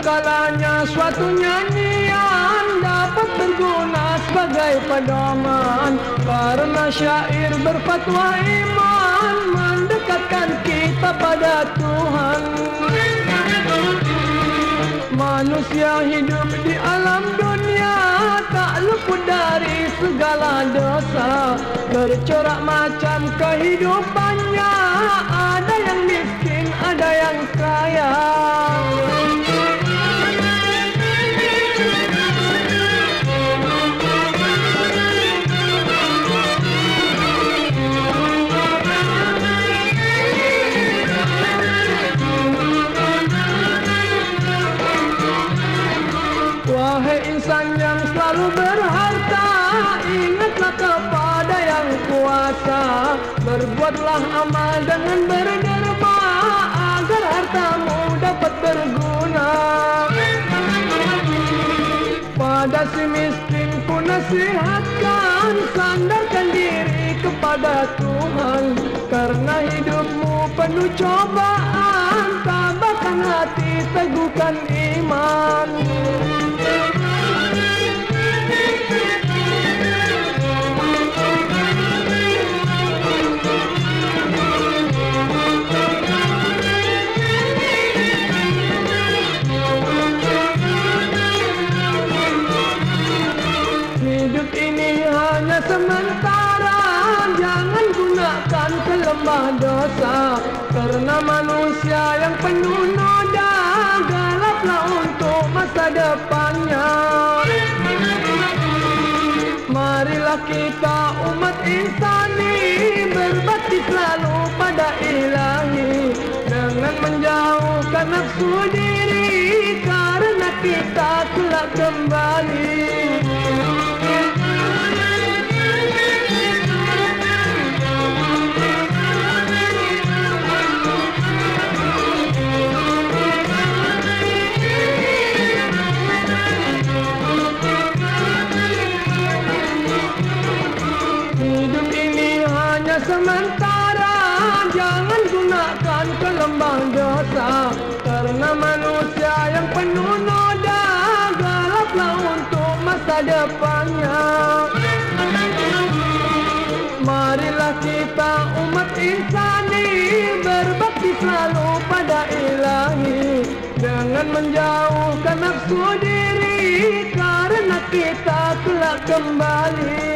kalanya suatu nyanyian dapat berguna sebagai pedoman. Karena syair berfatwa iman mendekatkan kita pada Tuhan. Manusia hidup di alam dunia tak luput dari segala dosa. Bercorak macam kehidupannya selalu berharta. Ingatlah kepada yang kuasa. Berbuatlah amal dengan berderma Agar hartamu dapat berguna. Pada si miskin ku nasihatkan Sandarkan diri kepada Tuhan. Karena hidupmu penuh cobaan Tabahkan hati, teguhkan iman ke lembah dosa Karena manusia yang penuh noda Galaplah untuk masa depannya. Marilah kita umat insani Berbakti selalu pada ilahi. Dengan menjauhkan nafsu diri Karena kita kelak kembali sementara Jangan gunakan ke lembah dosa Karena manusia yang penuh noda Galaplah untuk masa depannya. Marilah kita umat insani Berbakti selalu pada ilahi. Dengan menjauhkan nafsu diri Karena kita kelak kembali